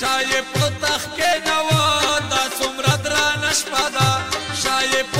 شای په تخ کې نو دا څومره درنه شپه ده شای په